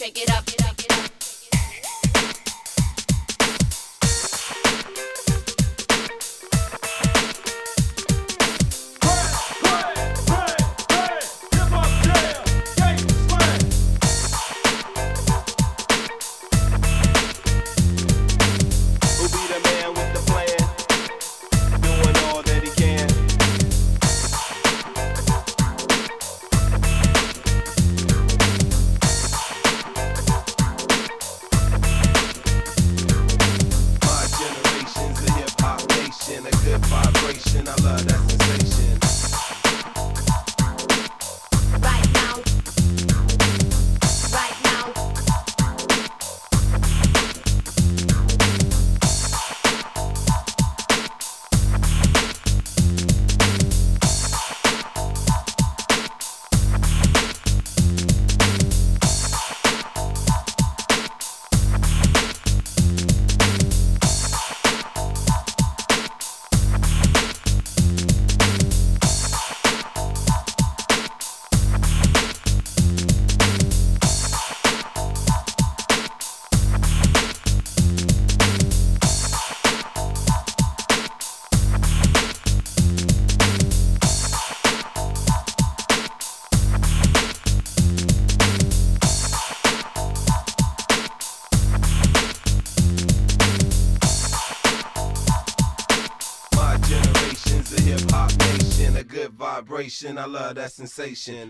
shake it up. in a good vibration. I love vibration. I love that sensation.